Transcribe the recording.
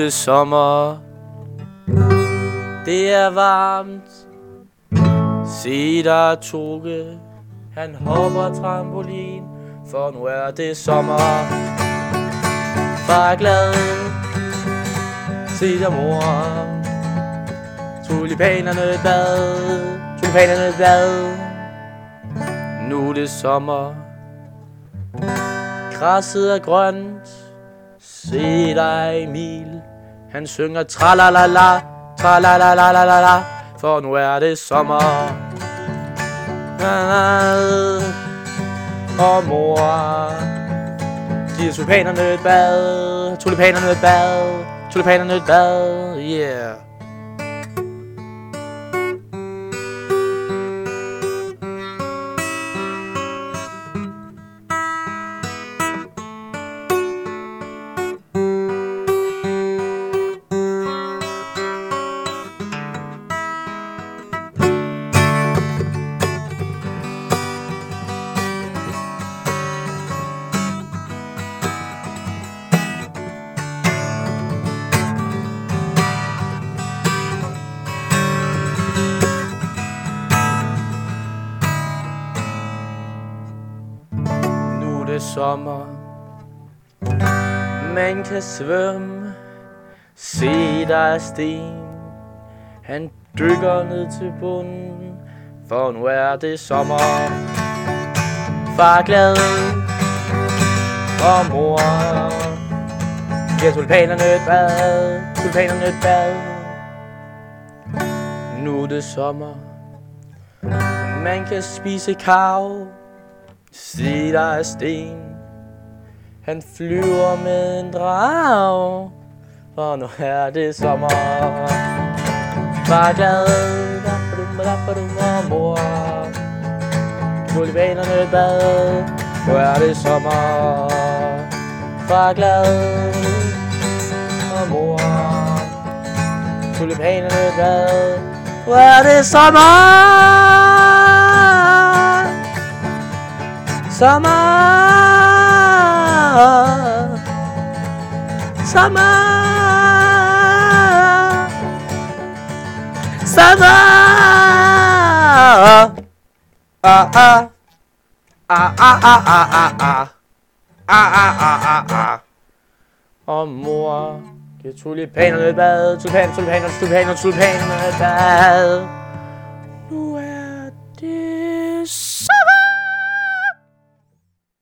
julesommer det sommer. Det er varmt. Se der Toge. Han hopper trampolin. For nu er det sommer. Far er glad. Se der mor. Tulipanerne bad. Tulipanerne bad. Nu er det sommer. Græsset er grønt. Se dig Emil. Han synger tralalala, tralalalala, for nu er det sommer. Og mor giver tulipanerne et bad, tulipanerne et bad, tulipanerne et bad, yeah. Sommer. Man kan svømme Se der er sten. Han dykker ned til bunden For nu er det sommer. Far er glad Og mor Giver tulipanerne et bad Tulipanerne et bad. Nu er det sommer. Man kan spise kav Se der er sten. Han flyver med en drag Og nu er det sommer. Var glad. Og mor. Tulipanerne bad. Nu er det sommer. Far glad. Og mor. Tulipanerne bad. Nu er det sommer. Summer, summer, summer. Ah ah Ah ah ah ah ah ah Ah ah ah ah ah Og mor giver tulipanerne bad. Tulipaner, tulipaner, tulipaner, tulipanerne bad. Nu er det